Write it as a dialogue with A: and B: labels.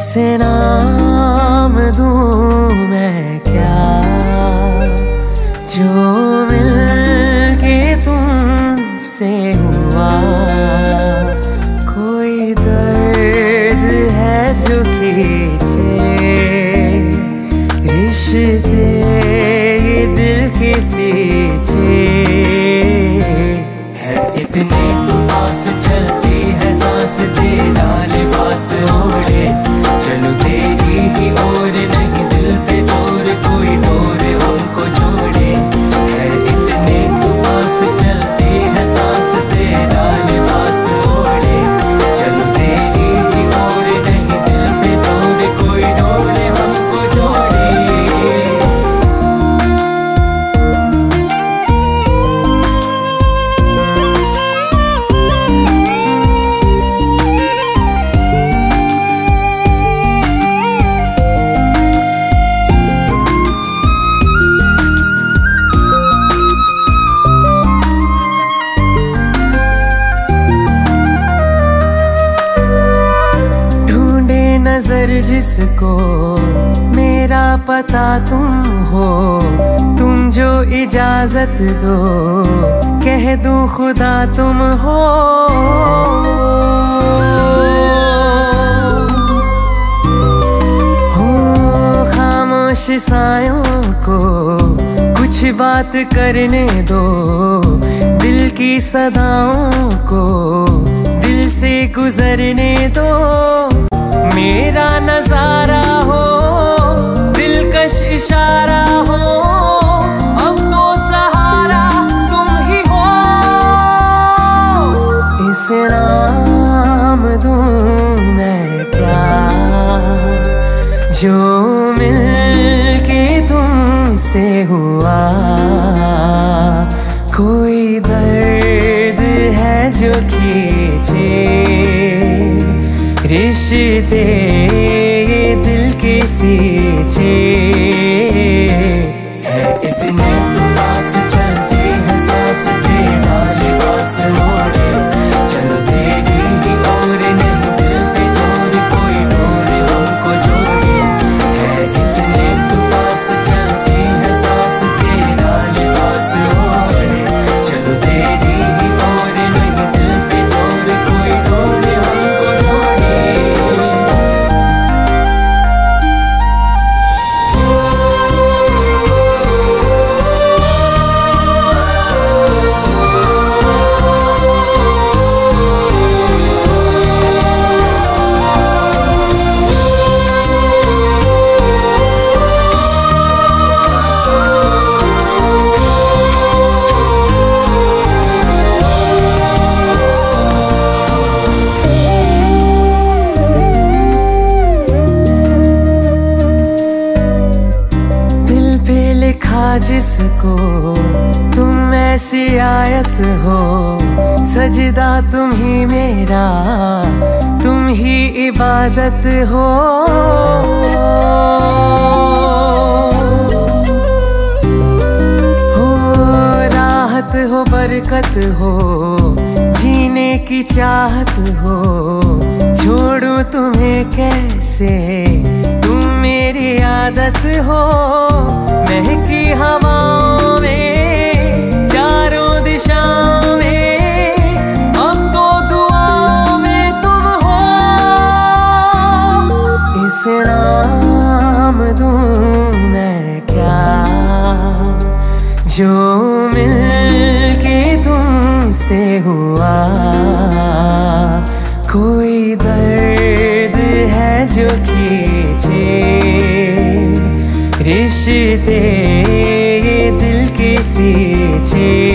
A: इसे नाम दूँ मैं क्या? जो मिल के तुमसे हुआ, कोई दर्द है जो खींचे तेरी ही नज़र जिसको मेरा पता तुम हो, तुम जो इजाज़त दो, कह दूँ खुदा तुम हो। खामोश सायों को कुछ बात करने दो, दिल की सदाओं को दिल से गुजरने दो। मेरा नज़ारा हो, दिलकश इशारा हो, अब तो सहारा तुम ही हो। इस नाम दूँ मैं क्या जो मिल के तुमसे हुआ। कोई दर्द है जो खींचे। रिश्ते दिल के सींचे। जिसको तुम ऐसी आयत हो, सजदा तुम ही मेरा, तुम ही इबादत हो। हो, राहत हो, बरकत हो, जीने की चाहत हो, छोड़ू तुम्हें कैसे? मेरी आदत हो, महकी हवाओं में, चारों दिशाओं में, अब तो दुआओं में तुम हो। इस नाम दूँ मैं क्या? जो मिल के तुमसे हुआ, कोई दर्द है जो खींचे रिश्ते ये दिल के सींचे।